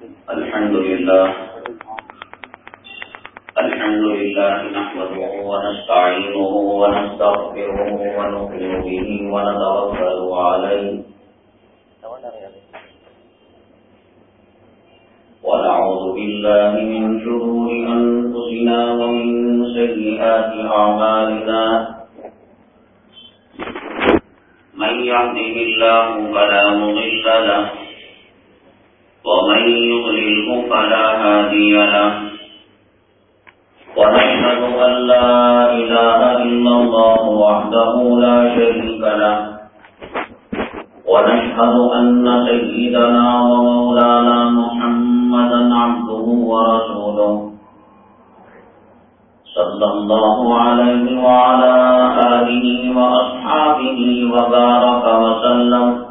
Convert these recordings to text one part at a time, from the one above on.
الحمد لله الحمد لله نحمده ونستعينه ونستغفره ونؤمن به ونتوكل عليه ونعوذ بالله من شرور أنفسنا ومن سيئات أعمالنا من يهده الله فلا مضل له ومن يضلله فلا هادي له. ونشهد أن لا إله إلا الله وحده لا شريك له. ونشهد أن سيدنا ومولانا محمدا عبده ورسوله. صلى الله عليه وعلى آله وأصحابه وبارك وسلم.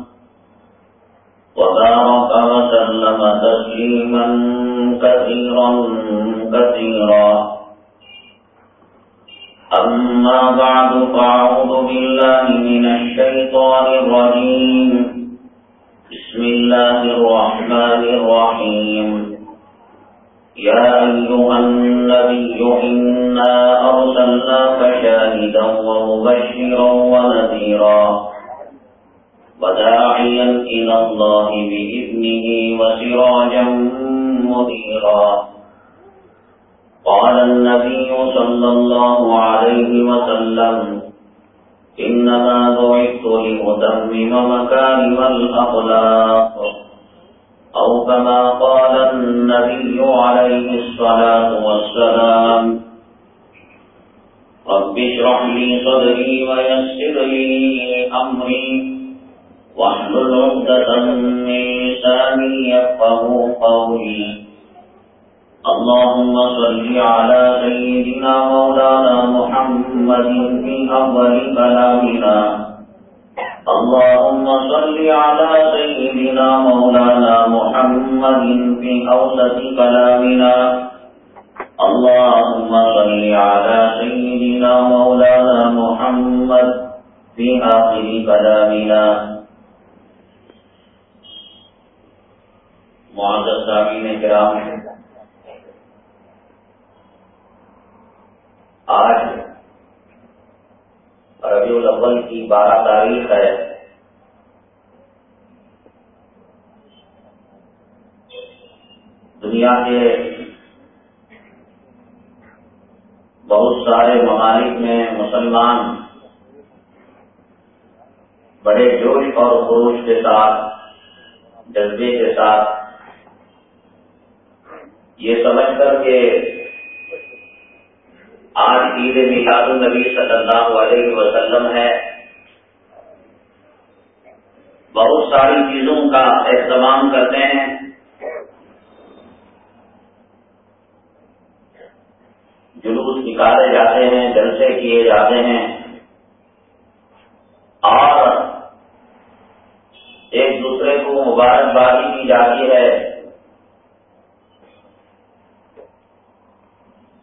وبارك وسلم تسليما كثيرا كثيرا أما بعد فأعوذ بالله من الشيطان الرجيم بسم الله الرحمن الرحيم يا أيها النبي إنا أرسلناك شاهدا ومبشرا ونذيرا وداعيا إلى الله بإذنه وسراجا مديرا قال النبي صلى الله عليه وسلم إنما ضعت لأتمم مكارم الأخلاق أو كما قال النبي عليه الصلاة والسلام رب اشرح لي صدري ويسر لي أمري. واحلل عقدة من لساني يفقه قولي اللهم صل على سيدنا مولانا محمد في أول كلامنا. اللهم صل على سيدنا مولانا محمد في أوسط كلامنا. اللهم صل على سيدنا مولانا محمد في آخر كلامنا. معزز سامعین کرام آج ربیع الاول کی بارہ تاریخ ہے۔ دنیا کے بہت سارے ممالک میں مسلمان بڑے جوش اور خروش کے ساتھ، جذبے کے ساتھ یہ سمجھ کر کہ آج عید میلاد النبی صلی اللہ علیہ وسلم ہے، بہت ساری چیزوں کا اہتمام کرتے ہیں۔ جلوس نکالے جاتے ہیں، جلسے کیے جاتے ہیں۔ اور ایک دوسرے کو مبارکبادی کی جاتی ہے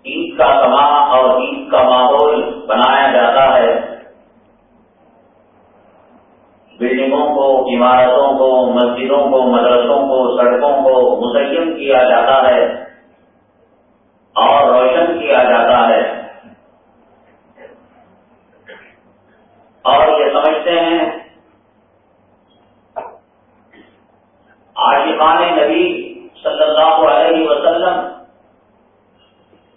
عید کا سما اور عید کا ماحول بنایا جاتا ہے بلڈنگوں کو عمارتوں کو، مسجدوں کو، مدرسوں کو، سڑکوں کو مسلم کیا جاتا ہے اور روشن کیا جاتا ہے۔ اور یہ سمجھتے ہیں، عاشقان نبی صلی اللہ علیہ وسلم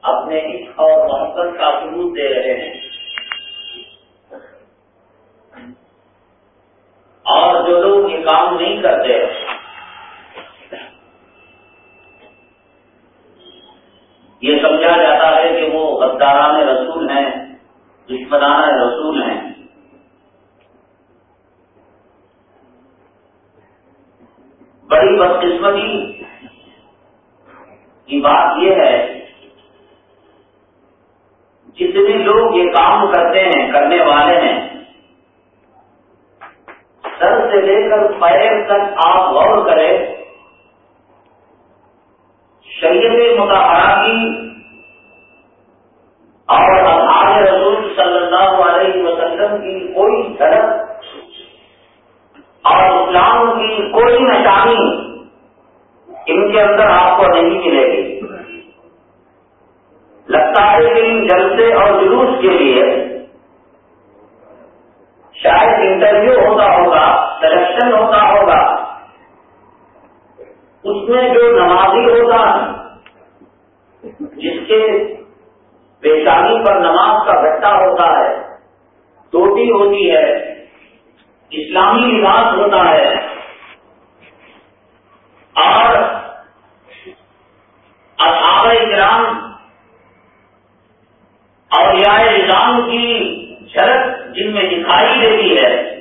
اپنے اور محبت کا ثبوت دے رہے ہیں اور جو لوگ یہ کام نہیں کرتے۔ یہ سمجھا جاتا ہے کہ وہ غداران رسول ہیں، دشمنان رسول ہیں۔ بڑی بدقسمتی کی بات یہ ہے، جتنے لوگ یہ کام کرتے ہیں، کرنے والے ہیں سر سے لے کر پیر تک آپ غور کریں۔ شریعت متحرہ کی اور اذہار رسول صلی اللہ علیہ وسلم کی کوئی جھڑک اور اسلام کی کوئی نشانی ان کے اندر آپ کو نہیں ملے گی۔ لگتا ہے کہ ان جلسے اور جلوس کے لیے شاید انٹرویو ہوتا ہوگا سلیکشن ہوتا ہوگا، اس میں جو نمازی ہوتا ہے، جس کے پیشانی پر نماز کا بٹا ہوتا ہے، ٹوٹی ہوتی ہے، اسلامی لباس ہوتا ہے، اور اصحاب اکرام اور یا نظام کی شرط جن میں دکھائی دیتی ہے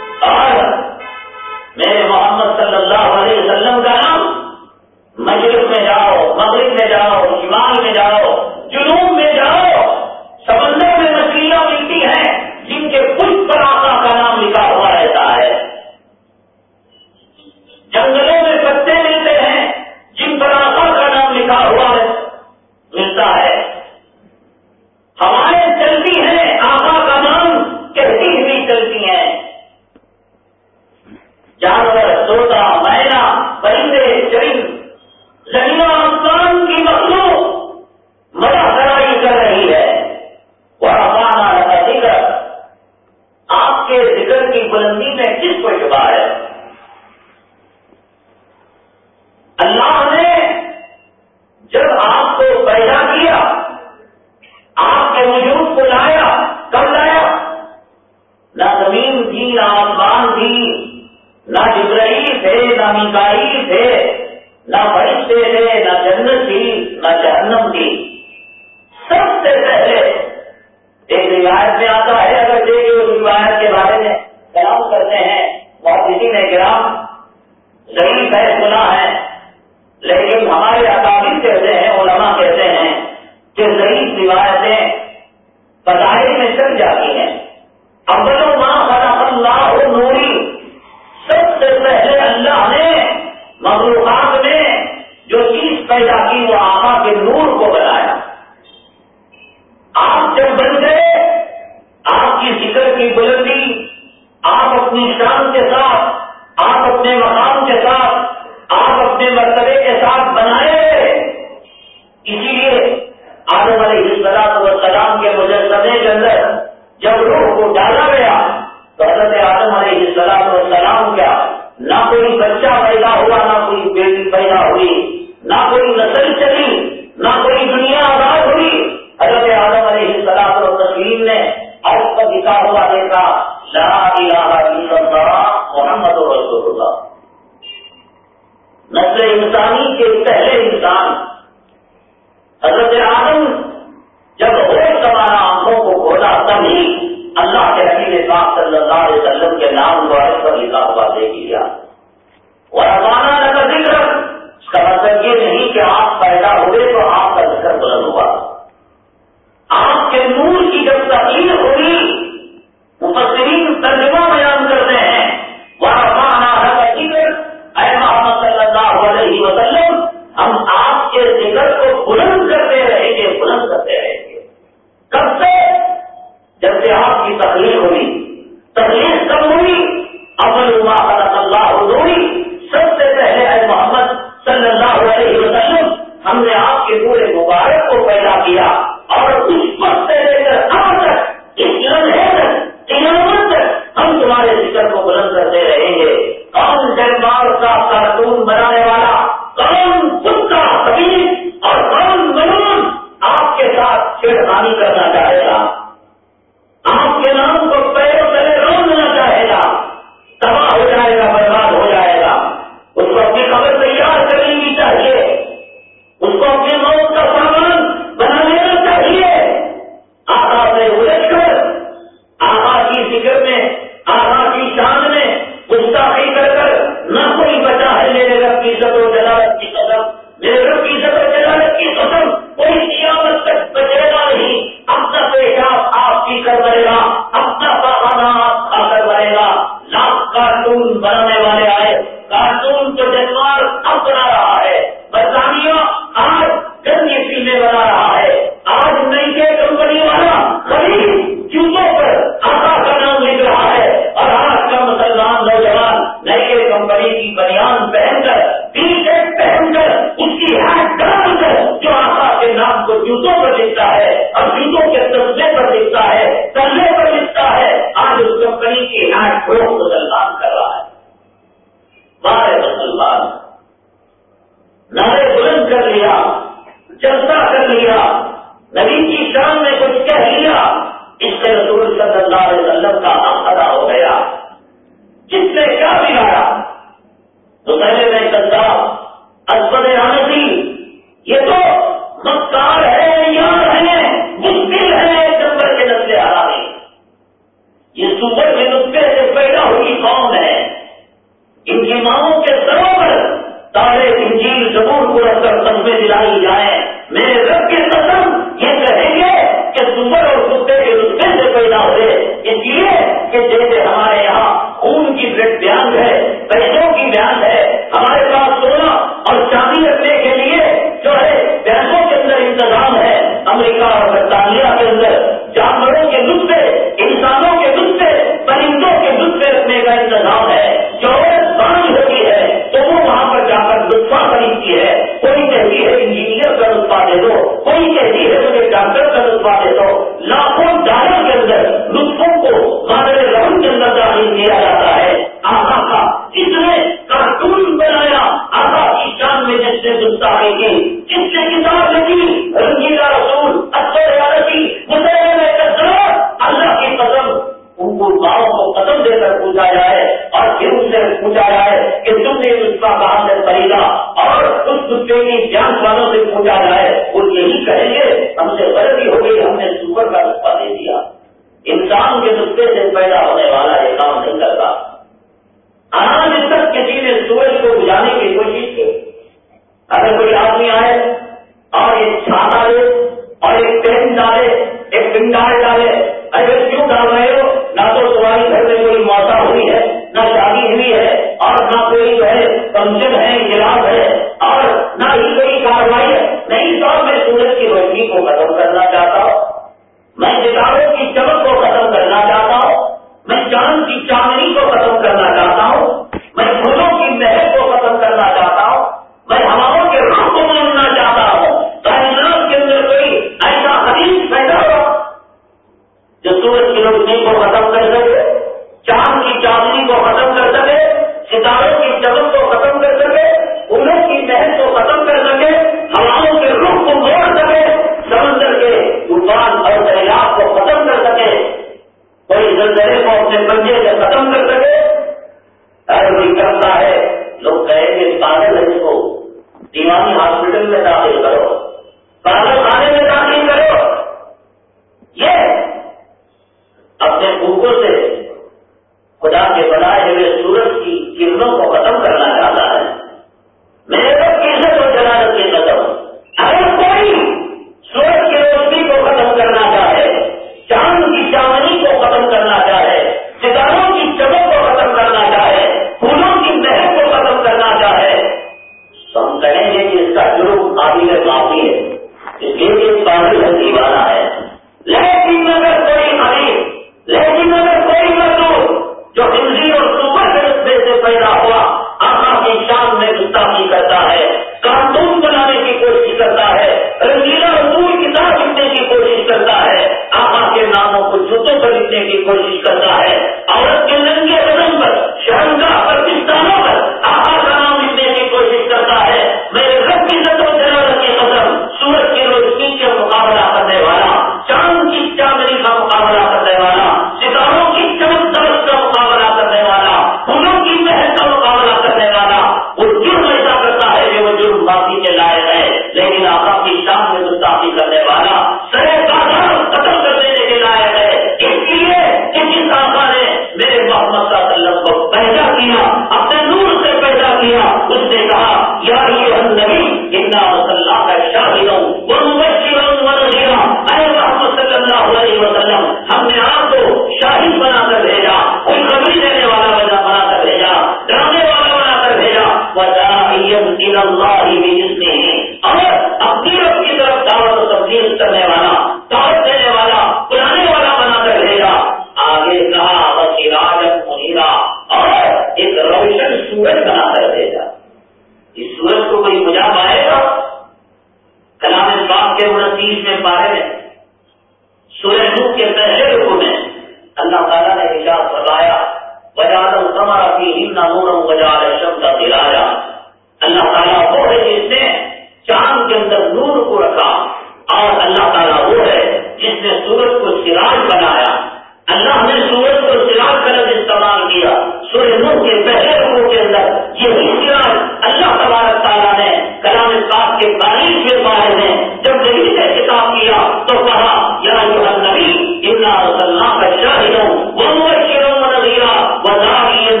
تعالیٰ نے کلام پاک کے تعریف میں پائے ہیں جب نبی سے خطاب کیا تو کہا، یا جو نبی اللہ کا شاہد ہوں وہ مبشروں نظیرہ وزیر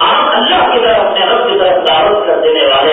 آپ اللہ کی طرف اپنے رب کی طرف دعوت کر دینے والے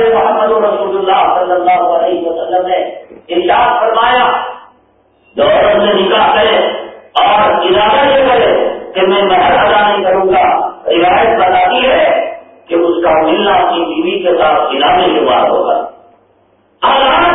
جناب محمد رسول اللہ صلی اللہ علیہ وسلم نے ارشاد فرمایا جو عورت نے نکاح کرے اور ارادہ یہ کرے کہ میں محل ادا نہیں کروں گا۔ روایت بتاتی ہے کہ اس کا ملنا اپنی بیوی کے ساتھ گرانے کے بعد ہوگا۔ آزاد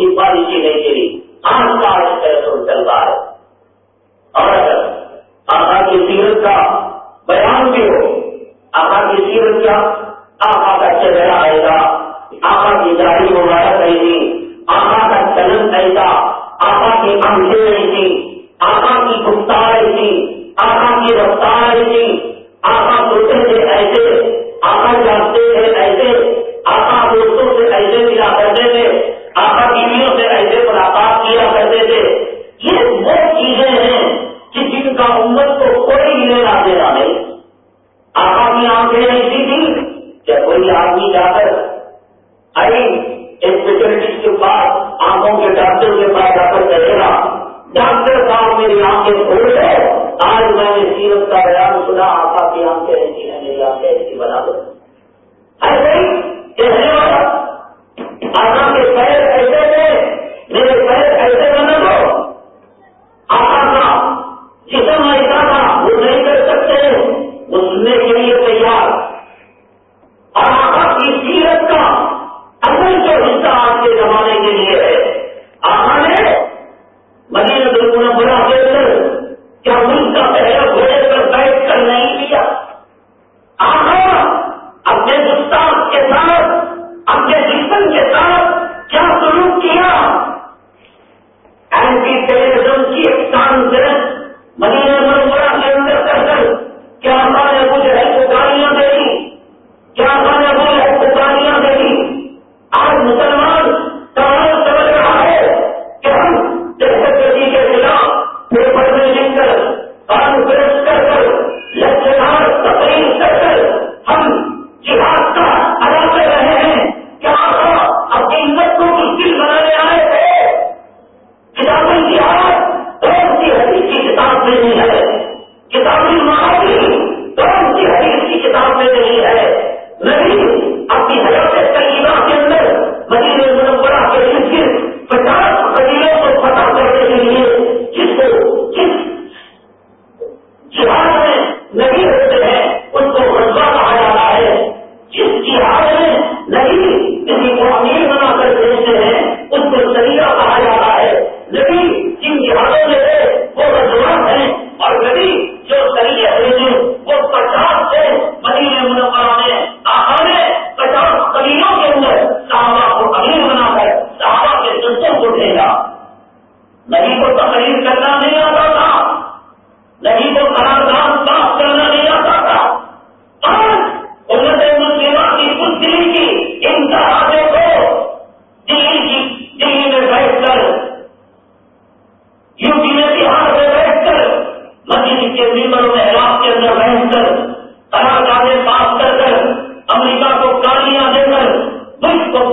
igual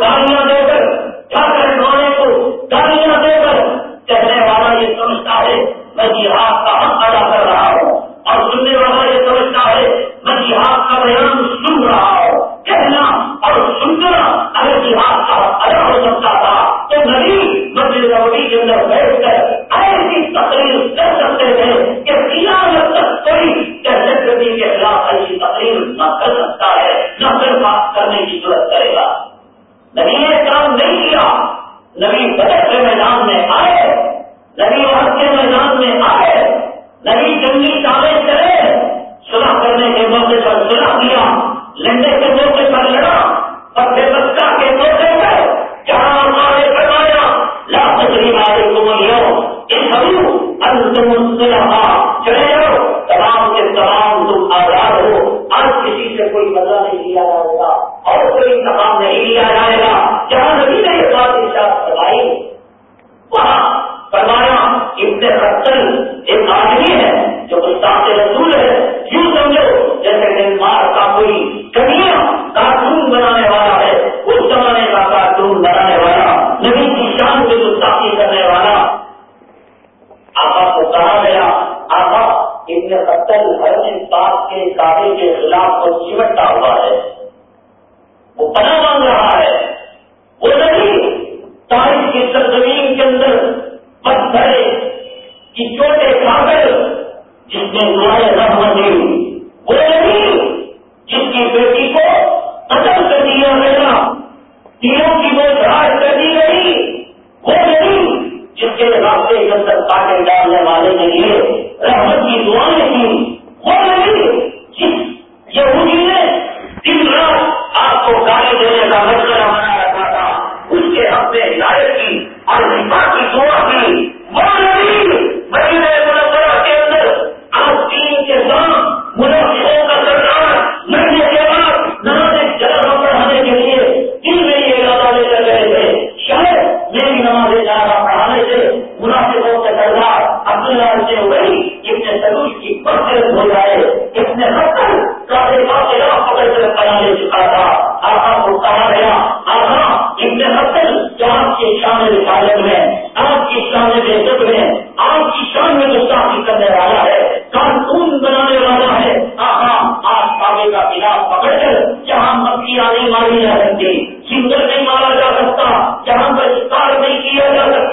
گالیاں دے کر کیا کرنے والے کو گالیاں دے کر کہنے والا یہ سمجھتا ہے، میں جہاد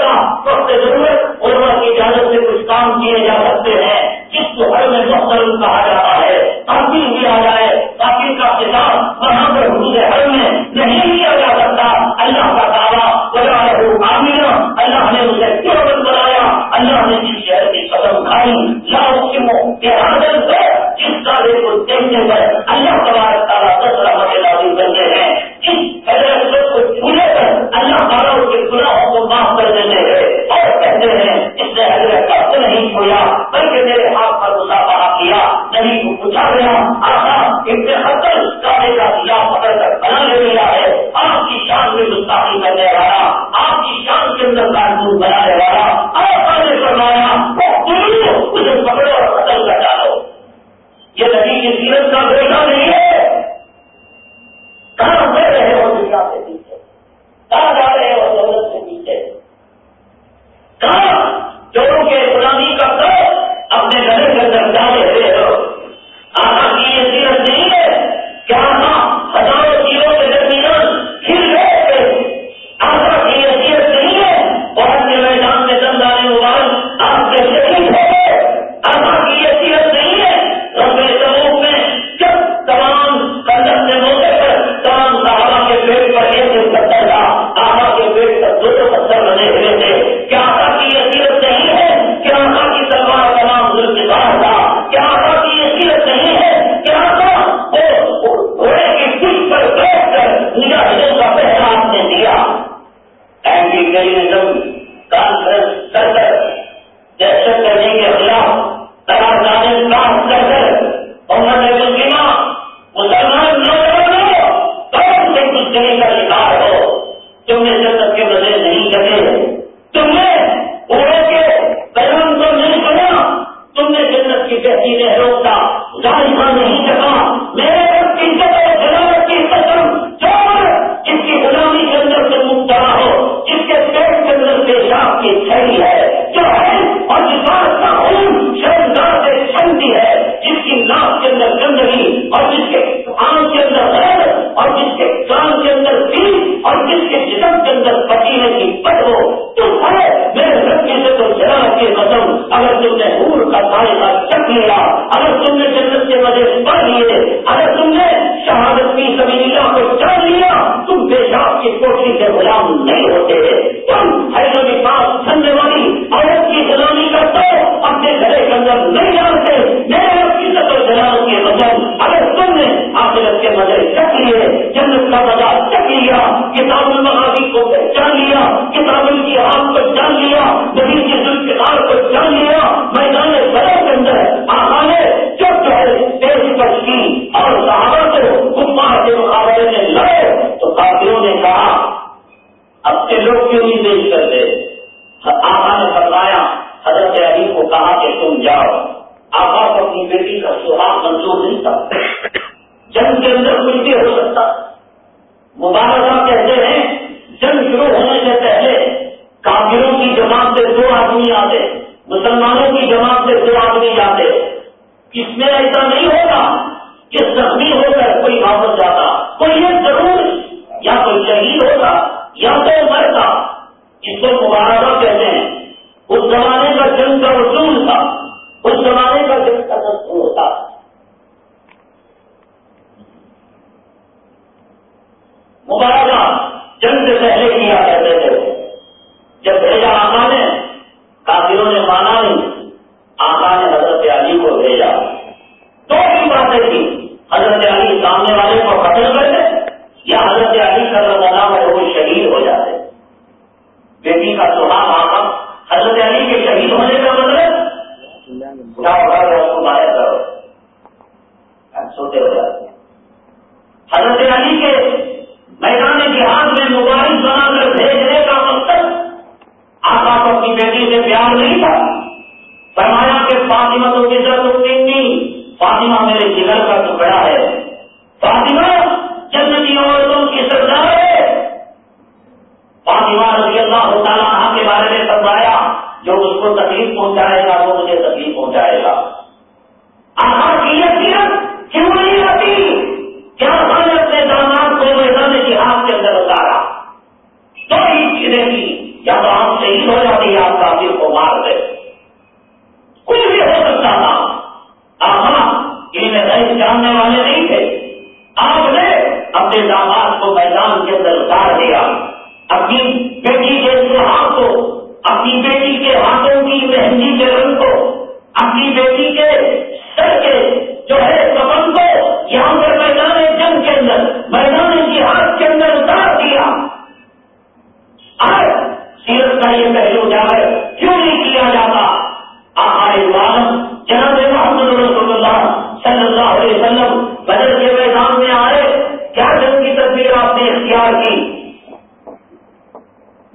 سکتا وقت ضرورت، علماء کی اجازت سے کچھ کام کیے جا سکتے ہیں۔ جس کو ہر میں مختلف کہا جاتا رہا ہے تاکہ بھی آ جائے، تاکہ کا کتاب وہاں پر حدود ہر میں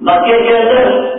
مکے کے اندر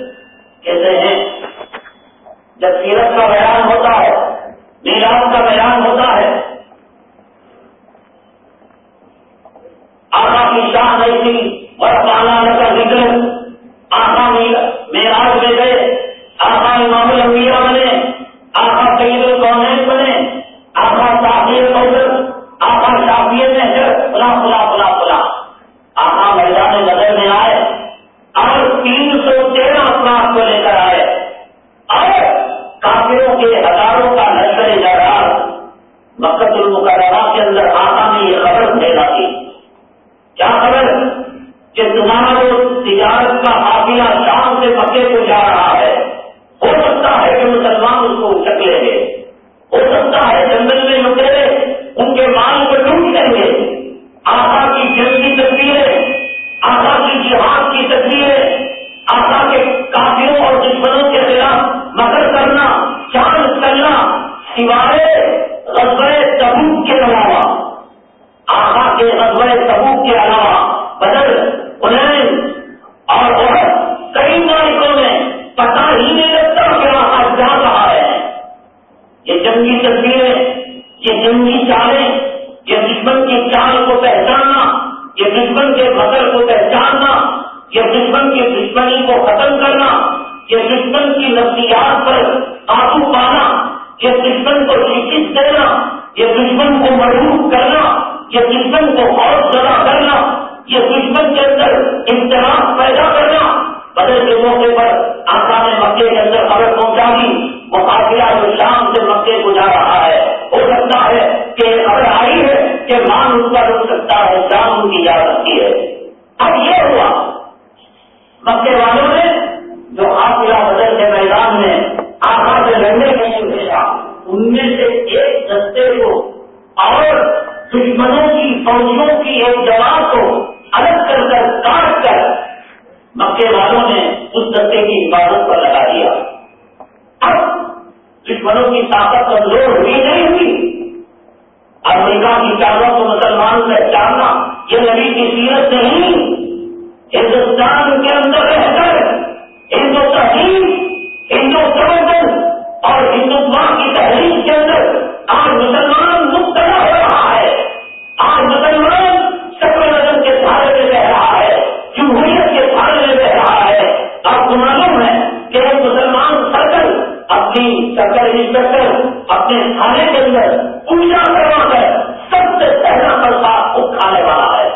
چکر ہی چکر، اپنے کھانے کے اندر پوجا کروا کر سب سے پہلا پرساد وہ کھانے والا ہے۔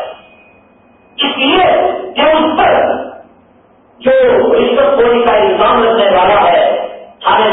اس لیے کہ اس پر جو رشوت خوری کا الزام رکھنے والا ہے تھانے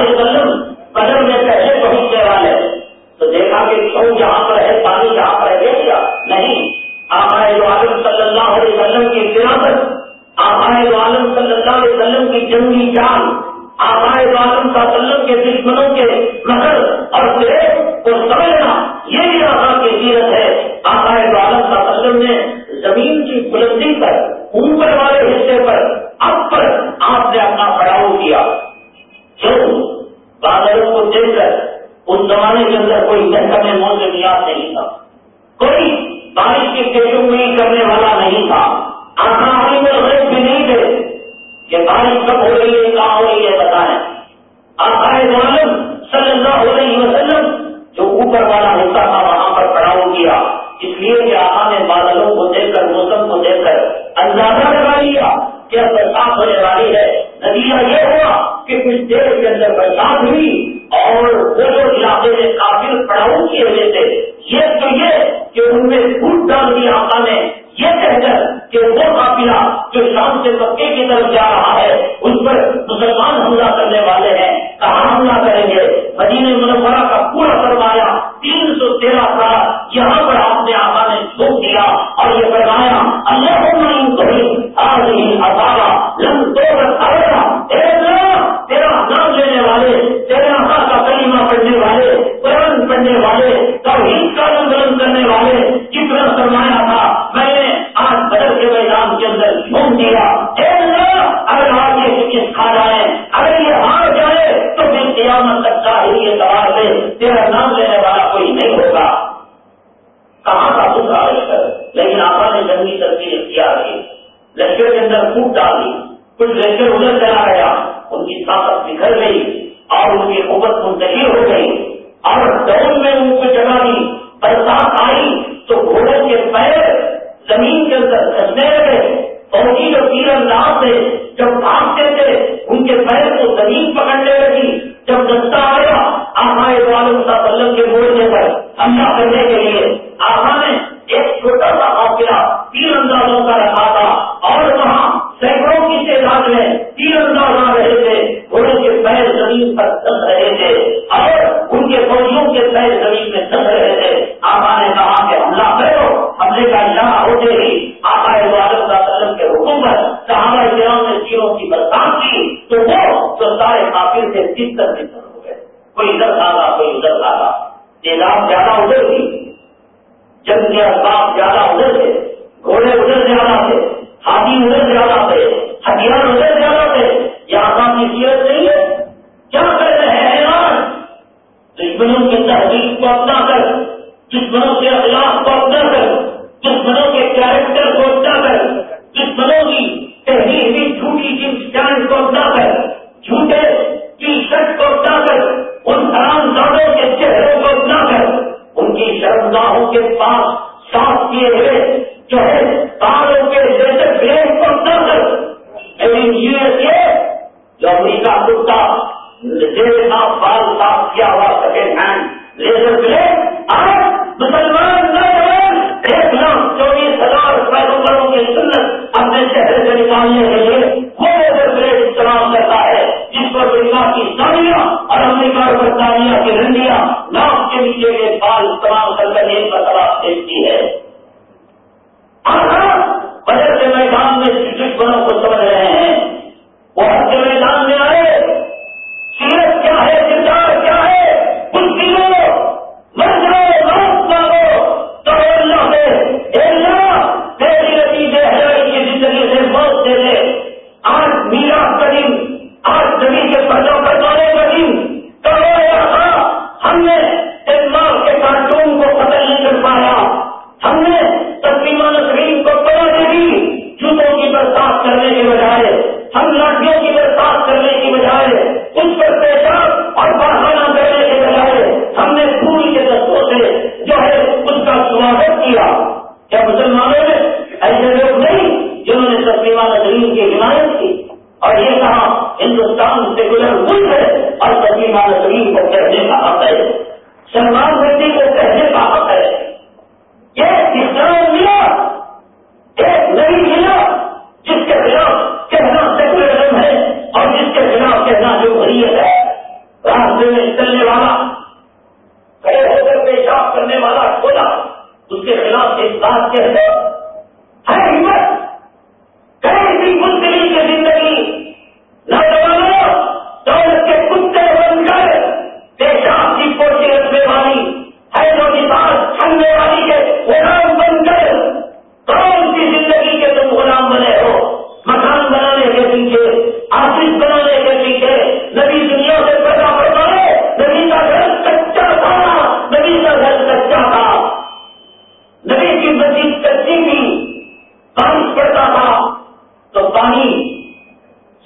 علیہ وسلم قدر میں پہلے پہنچنے والے۔ تو دیکھا کہ کیوں جہاں پر ہے، پانی جہاں پر ہے۔ کیا نہیں آخائے عالم صلی اللہ علیہ وسلم کی فراست آپ عالم صلی اللہ علیہ وسلم کی جنگی جان۔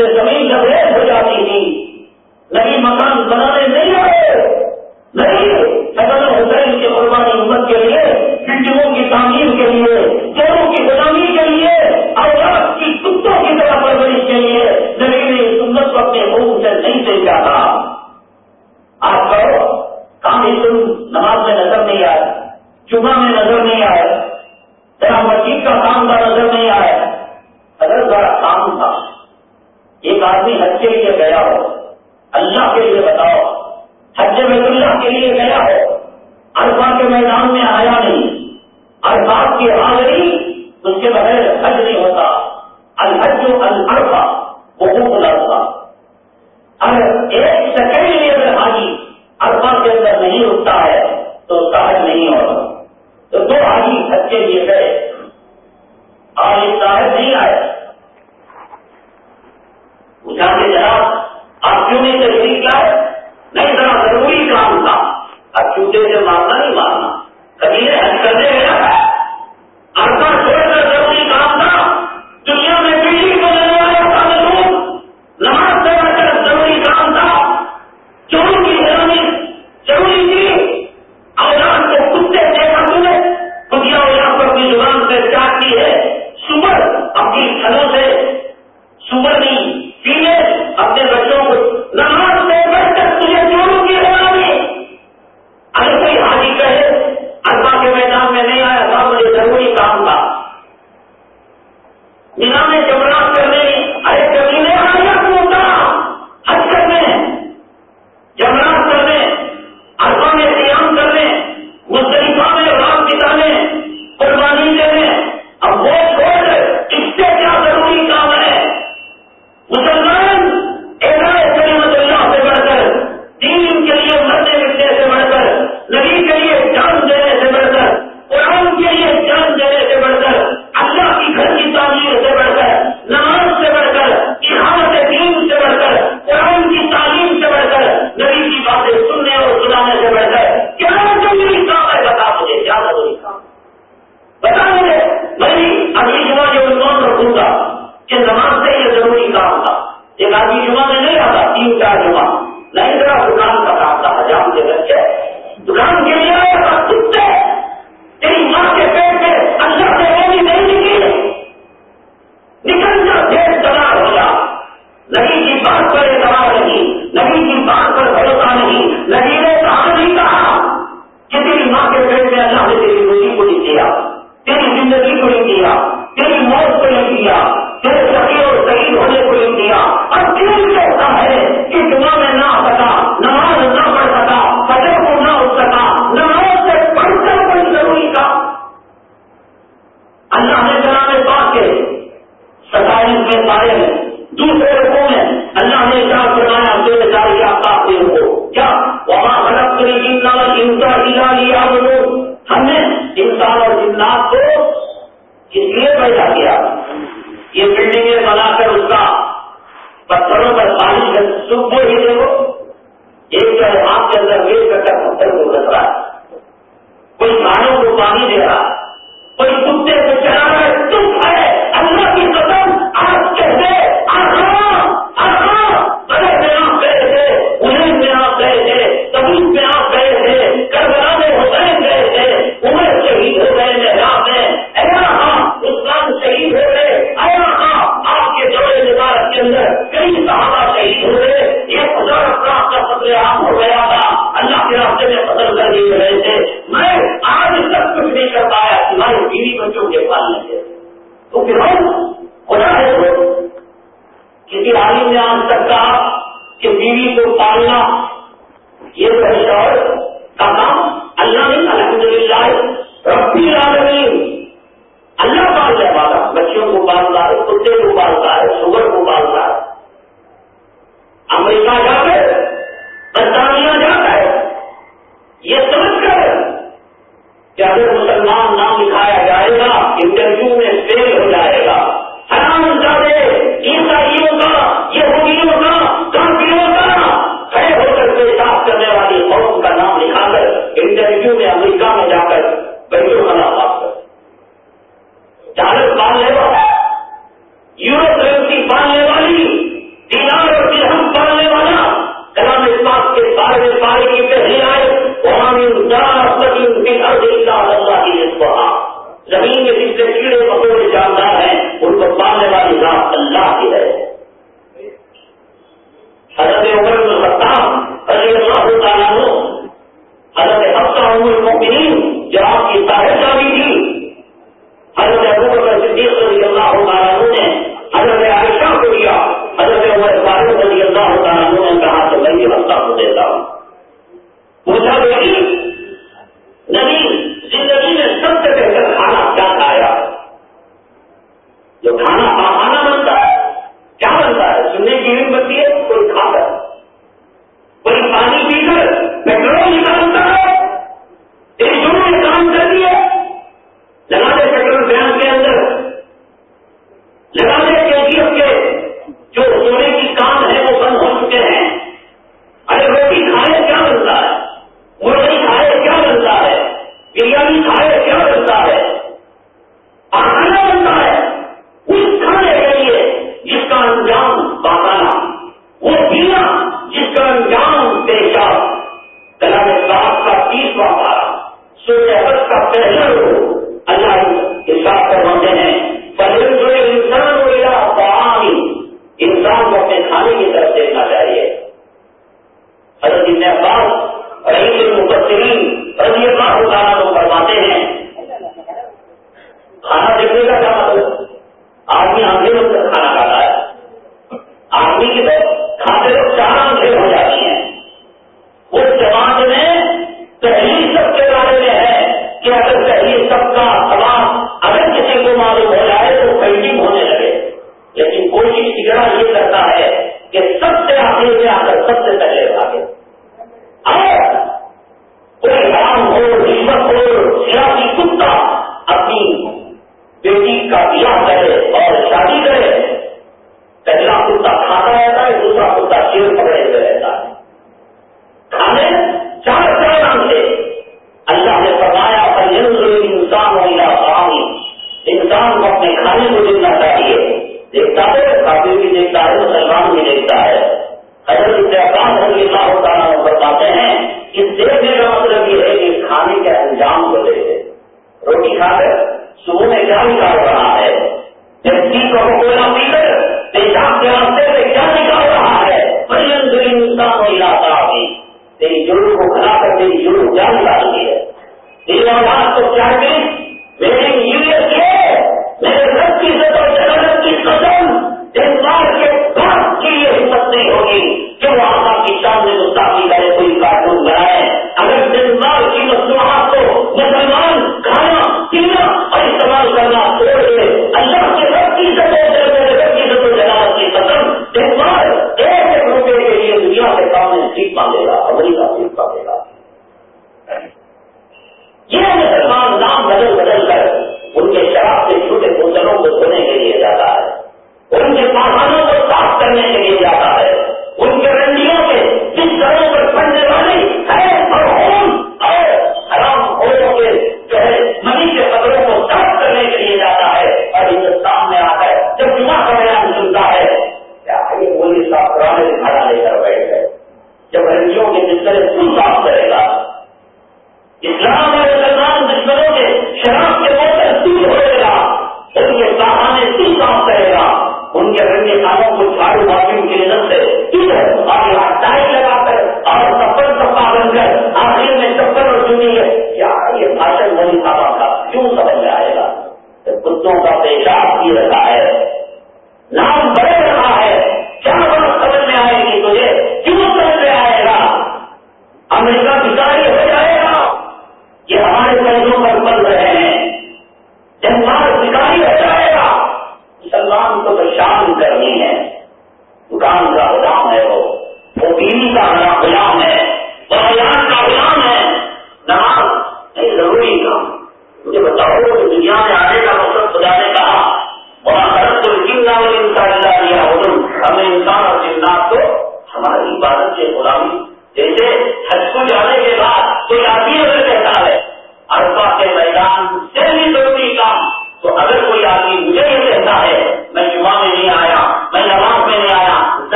سے زمین لبریز ہو جاتی تھی۔ تیری زندگی کو نہیں دیا تیری زندگی کو نہیں دیا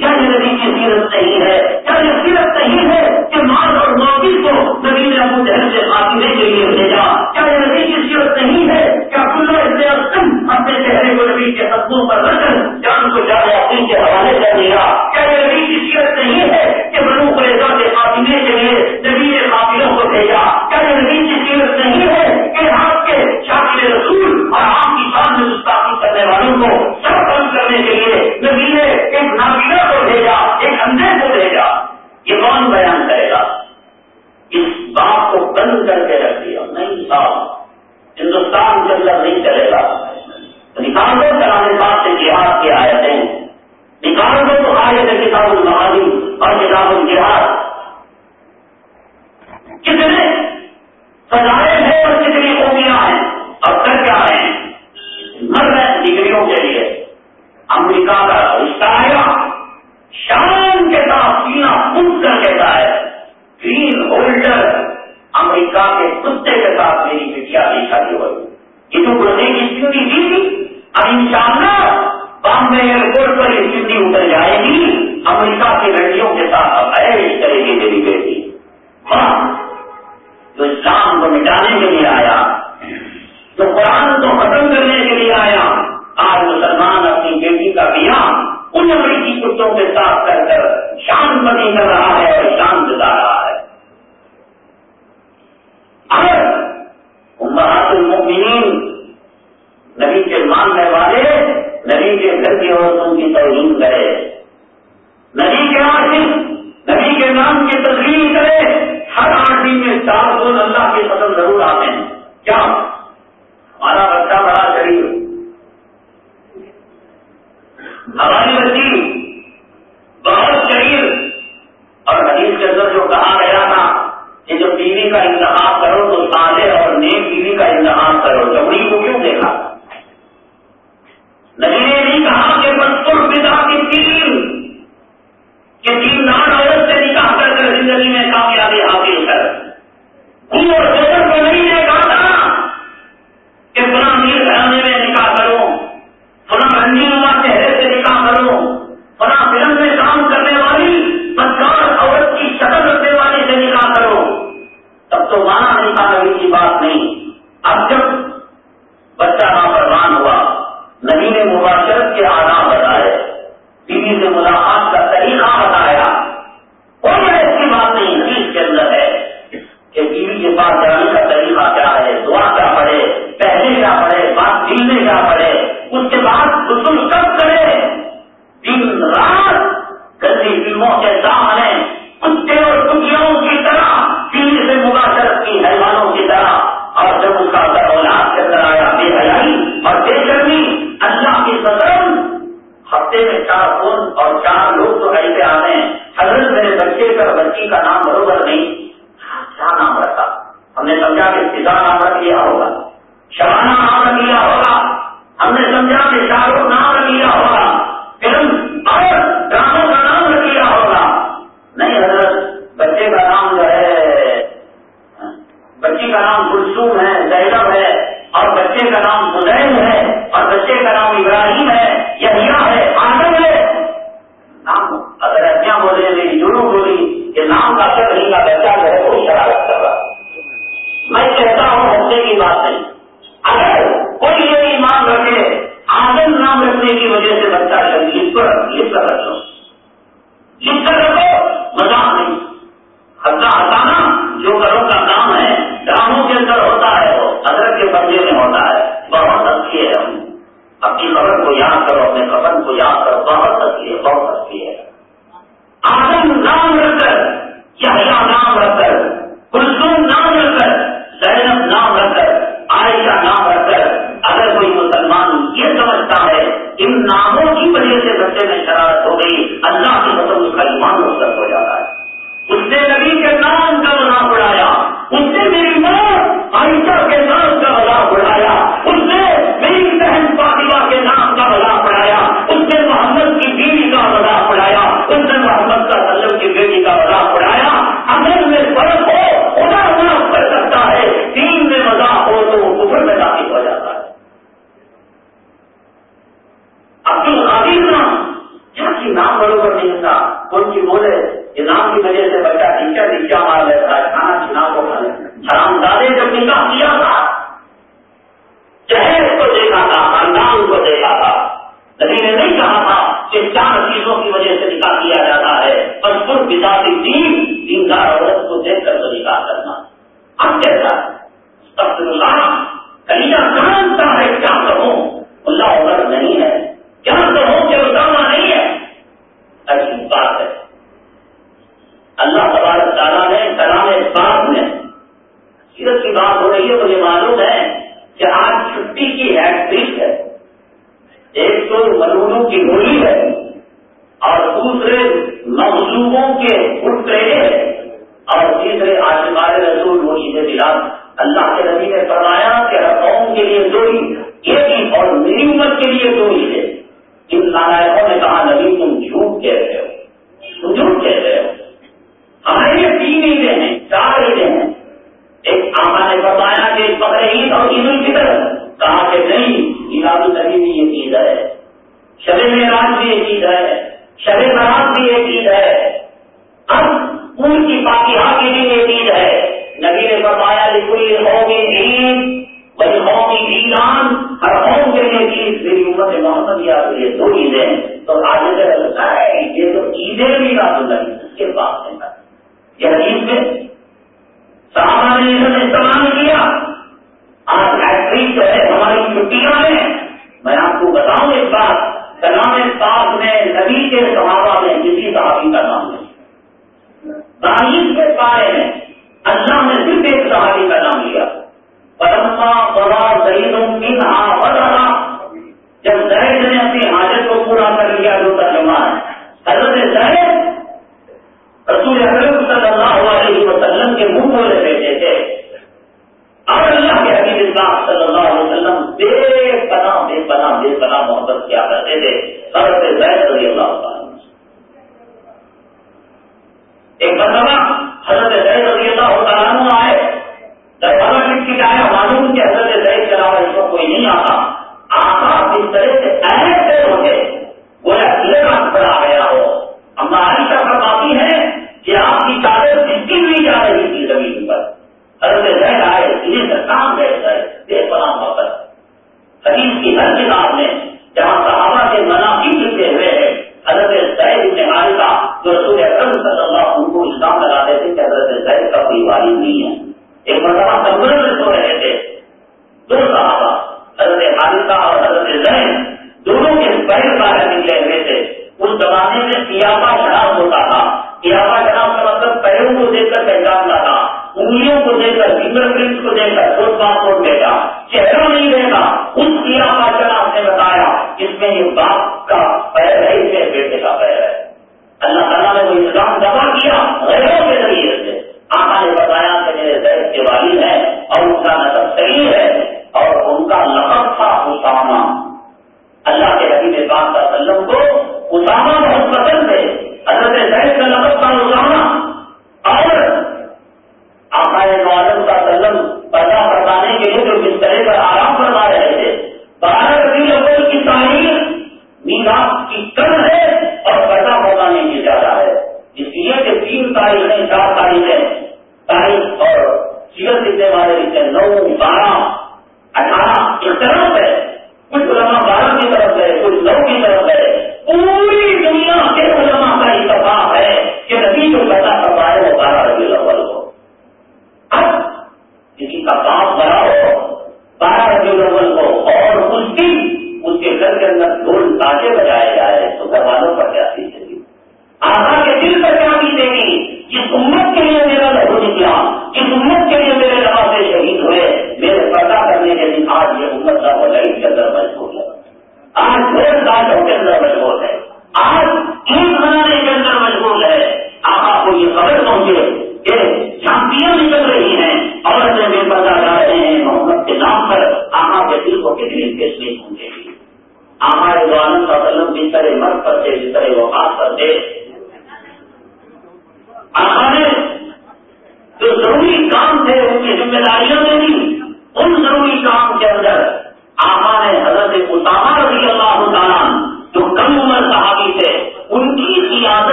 کیا یہ نبی کی سیرت نہیں ہے؟ کیا یہ سیرت نہیں ہے کہ مال اور موتی کو نبی نے ابو جہل سے خاتمے کے لیے بھیجا؟ کیا یہ نبی کی سیرت نہیں ہے کیا کلو اسلم اپنے چہرے کو نبی کے قدموں پر رکھ جان کو جان یاقین کے حوالے کر دیا؟ کیا یہ نبی کی سیرت نہیں ہے کہ بنو قریضہ کے خاتمے کے لیے نبی نے قافلوں کو بھیجا؟ کیا یہ نبی کی سیرت نہیں ہے کہ آپ کے شاکر رسول اور آپ کی شان میں مستعفی کرنے والوں کو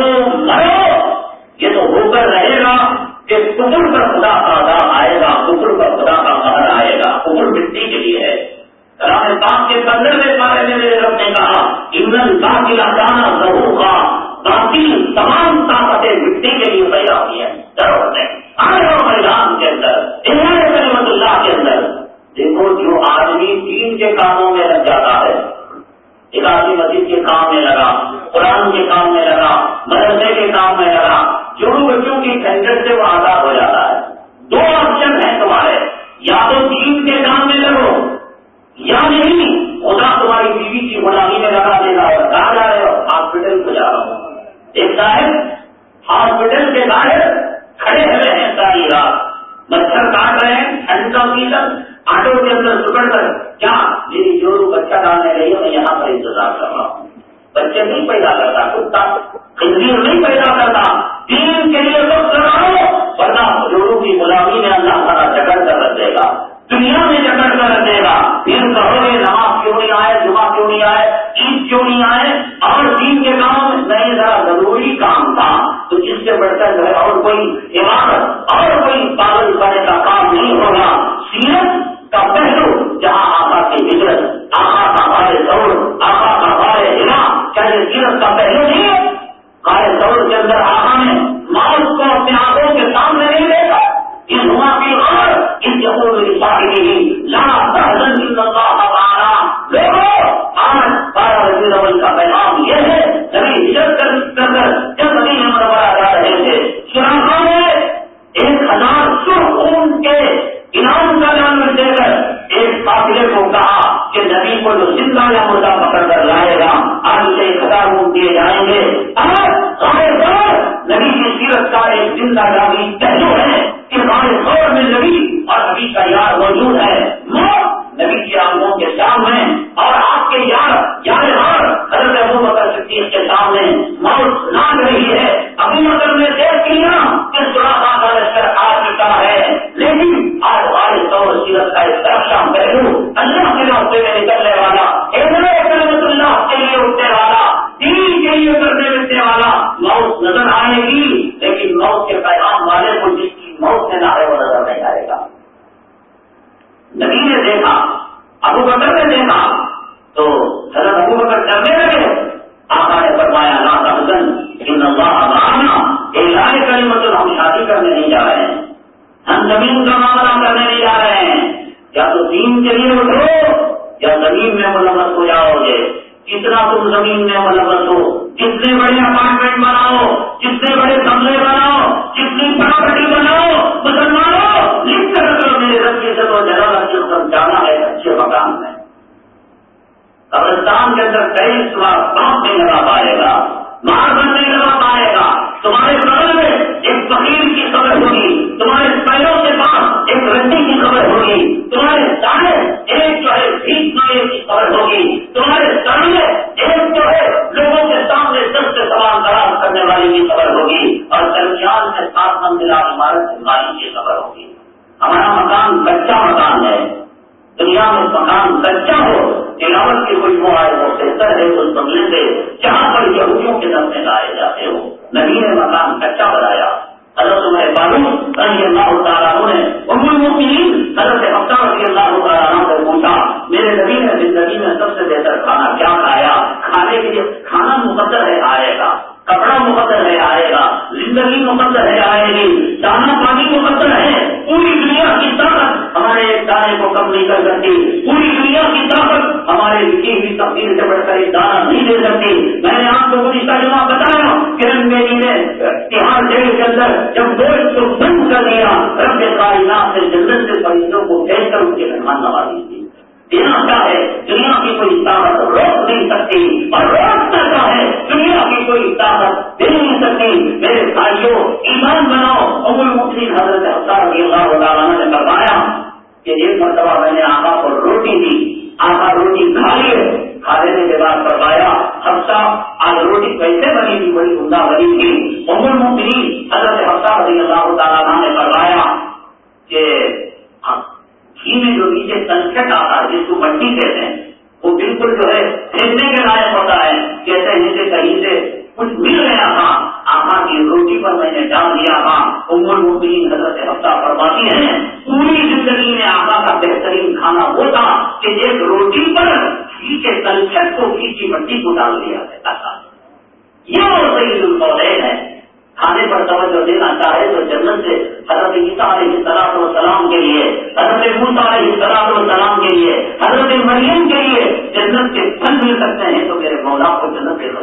مرو یہ تو ہو کر رہے گا کہ کپڑ پر خدا کا آئے گا کپڑ پر خدا کا قہر آئے گا۔ کپڑ مٹی کے لیے ہے۔ رام پاک کے پندرہویں بارے میں میرے رب نے کہا ایندھن کا کلانا ضرور کا باقی تمام طاقتیں مٹی کے لیے پیدا ہوئی ہیں۔ ضرورت ہے آئے ہو میدان کے اندر کریمت اللہ کے اندر۔ دیکھو جو آدمی دین کے کاموں میں لگ جاتا ہے، ایک آدمی مسجد کے کام میں لگا۔ قرآن کے کام میں لگا، مدرسے کے کام میں لگا، جو بچوں کی سینٹر سے وہ آزاد ہو جاتا ہے؟ دو آپشن ہیں تمہارے، یا تو دین کے کام میں لگو، یا نہیں، خدا تمہاری بیوی کی غلامی میں لگا دے گا اور کہاں جا رہے ہو؟ ہاسپٹل کو جا رہا ہوں۔ ایک صاحب، ہاسپٹل کے باہر کھڑے ہوئے ہیں ساری رات۔ مچھر کاٹ رہے ہیں، ٹھنڈ کا سیزن آٹو کے اندر سکڑ کر، کیا؟ میری جو بچہ ڈالنے رہی ہے میں یہاں پر انتظار کر رہا ہوں۔ بچے نہیں پیدا کرتا کتا خنزیر نہیں پیدا کرتا۔ دین کے لیے وقت لگاؤ، ورنہ حضوروں کی غلامی میں اللہ تعالیٰ جگڑ کر رکھ دے گا۔ دنیا میں جگڑ کر رکھ دے گا۔ دین کہو گے نماز کیوں نہیں آئے، جمعہ کیوں نہیں آئے، عید کیوں نہیں آئے؟ اور دین کے کام نہیں ذرا ضروری کام تھا۔ تو اس سے بڑھ کر جو اور کوئی عمارت اور کوئی پاگل کرنے کا کام نہیں ہوگا۔ سیرت کا پہلو، جہاں آقا کی ہجرت آقا کا ہمارے دور آقا ہلا کیا سیرت کا پہلو نہیں ہے. بارے دور کے اندر آقا نے مال کو اپنے آنکھوں کے سامنے نہیں دیکھا۔ اس ہوا کی اور اس جمہور کی شاہی لا تحزن اللہ ہمارا لوگوں آج بارہ ربی الاول کا پیغام یہ ہے، نبی ہجرت کر کر جب نبی مربع جا رہے تھے سراخوں میں ایک ہزار سو خون کے انعام کا نام دے کر ایک قافلے کو کہا کہ نبی کو جو زندہ یا مردہ پکڑ آج اسے ایک دیے جائیں گے۔ اور نبی کی سیرت کا ایک زندہ جاگی پہلو ہے کہ ہمارے دور میں نبی اور نبی کا یار موجود ہے۔ موت نبی کی آنکھوں کے سامنے اور آپ کے یار یار ہار حضرت ابو بکر صدیق کے سامنے موت ناگ رہی ہے۔ ابو بکر نے دیکھ لیا کہ سراخا کا لشکر آ چکا ہے، لیکن آج ہمارے طور سیرت کا ایک طرف پہلو اللہ کے راستے میں نکلنے والا رحمت اللہ کے لیے اٹھنے والا دین کے لیے کرنے بیٹھنے والا موت نظر آئے گی لیکن موت کے پیغام والے کو جس کی موت میں نہ ہے وہ نظر نہیں آئے گا۔ نبی نے دیکھا، ابو بکر نے دیکھا، تو حضرت ابو بکر کرنے لگے۔ آقا نے فرمایا نا حسن ان لائے کری مطلب ہم شادی کرنے نہیں جا رہے ہیں۔ ہم زمین کا معاملہ کرنے نہیں جا رہے ہیں۔ یا تو دین کے لیے اٹھو، یا زمین میں ملمت ہو جاؤ گے۔ کتنا تم زمین میں ملمت ہو، جتنے بڑے اپارٹمنٹ جتنے بڑے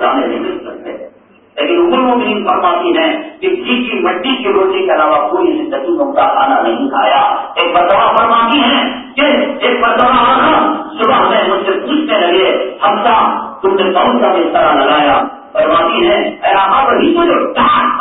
خزانے نہیں مل سکتے۔ لیکن عمر مبین فرماتی ہیں کہ جی کی مٹی کی روٹی کے علاوہ پوری زندگی میں کا کھانا نہیں کھایا ایک مرتبہ فرماتی ہیں کہ ایک مرتبہ آنا صبح میں مجھ سے پوچھنے لگے ہفتہ تم نے کون سا بستر لگایا؟ فرماتی ہے وہی تو جو ڈانٹ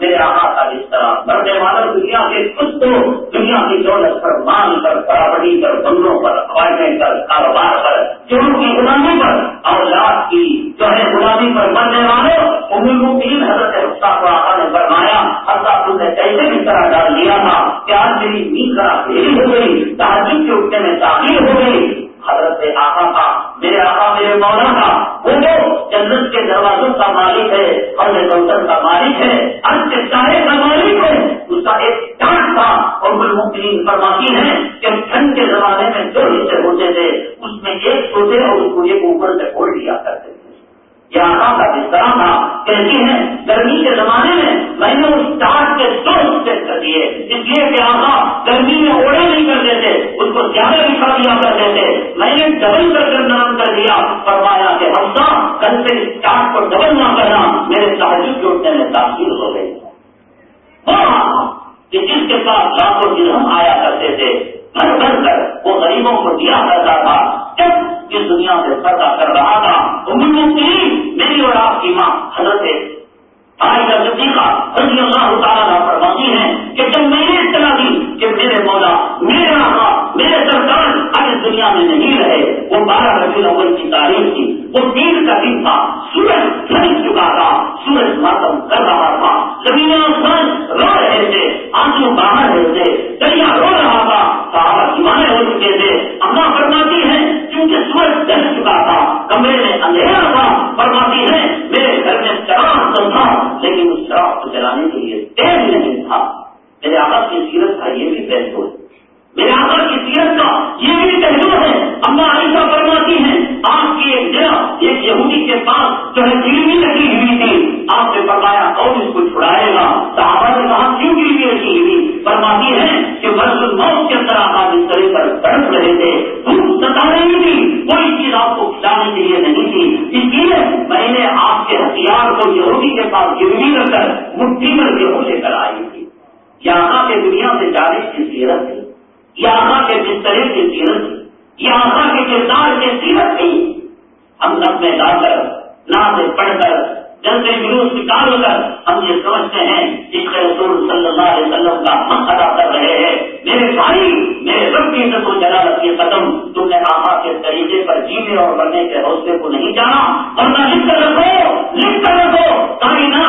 میرے آقا کا جس طرح مرنے والا دنیا کے خود کو دنیا کی دولت پر مان پر پراپرٹی پر بنگلوں پر اپائنٹمنٹ پر کاروبار پر چوروں کی غلامی پر اور رات کی جو ہے غلامی پر مرنے والوں امید تین حضرت رفتہ کو آقا نے فرمایا، اللہ تم نے کیسے بھی طرح ڈال دیا تھا کہ آج میری نیند خراب دھیری ہو گئی تاجر کے اٹھنے میں تاخیر ہو گئی۔ حضرت آقا میرے آقا، میرے مولا کا وہ جو جنت کے دروازوں کا مالک ہے اور کا مالک ہے انت چاہے کا مالک ہے، اس کا ایک ڈانٹ تھا، اور ملمکین فرماتی ہیں کہ ٹھنڈ کے زمانے میں جو حصے ہوتے تھے، اس میں ایک سوتے اور اس کو ایک اوپر سے کھول دیا کرتے تھے۔ یہ آقا کا بستر تھا، کہتی ہیں، گرمی کے زمانے میں میں نے اس ٹاٹ کے دو حصے کر دیے۔ اس لیے کہ آقا گرمی میں اوڑے نہیں کرتے تھے اس کو زیادہ بچھا دیا کرتے تھے میں نے ڈبل کر کر نرم کر دیا، فرمایا کہ ہفتہ کل سے اس ٹاٹ کو ڈبل نہ کرنا، میرے تحجد جوڑنے میں تاثیر ہو گئی۔ کہ جس کے پاس لاکھوں درہم آیا کرتے تھے بھر بھر کر وہ غریبوں کو دیا کرتا تھا۔ جب اس دنیا سے پردہ کر رہا تھا تو میری اور آپ کی ماں حضرت آئی کا صدیقہ رضی اللہ تعالیٰ فرماتی ہیں کہ جب میں نے اطلاع دی کہ میرے مولا ہاں، میرے آقا میرے سرکار دنیا میں نہیں رہے، وہ بارہ ربی الاول کی تاریخ تھی وہ دین کا دن تھا۔ سورج پھنس چکا تھا۔ سورج ماتم کر رہا تھا۔ زمین آسمان رو رہے تھے۔ آنسو باہر رہے تھے۔ دریا رو رہا تھا۔ صحابہ ایمانے ہو چکے تھے۔ اما فرماتی ہیں کیونکہ سورج ڈر چکا تھا، کمرے میں اندھیرا تھا۔ فرماتی ہے، میرے گھر میں چراغ تو تھا، لیکن اس چراغ کو چلانے کے لیے تیز نہیں تھا۔ میرے آواز کی سیرت کا یہ بھی پہلو ہے کی سیرت کا یہ بھی پہلو ہے۔ اما عائشہ فرماتی ہیں، آپ کی ایک جگہ، ایک یہودی کے پاس جو ہے گروی لگی ہوئی تھی۔ آپ نے فرمایا اور اس کو چھڑائے گا؟ صحابہ نے کہا، کیوں گروی رکھی ہوئی؟ فرماتی ہے کہ مرض الموت کے اندر آپ اس طرح پر تڑپ رہے تھے۔ دھوپ ستا رہی تھی، کوئی چیز آپ کو کھلانے کے لیے نہیں تھی۔ اس لیے میں نے آپ کے ہتھیار کو یہودی کے پاس گروی رکھ کر، مٹھی میں گیہوں لے کر آئی تھی۔ یہاں کے دنیا سے جانے کی سیرت تھی۔ یہاں کے بسترے کی سیرت تھی یہاں کے کردار کی سیرت تھی۔ ہم سب میں جا کر نہ سے پڑھ کر جلدی جلوس نکال کر ہم یہ سمجھتے ہیں جس کے رسول صلی اللہ علیہ وسلم کا حق ادا کر رہے ہیں۔ میرے بھائی، میرے رب کی عزت و جلالت کے قدم، تم نے آقا کے طریقے پر جینے اور بڑھنے کے حوصلے کو نہیں جانا۔ ورنہ لکھ کر رکھو، لکھ کر رکھو کائنات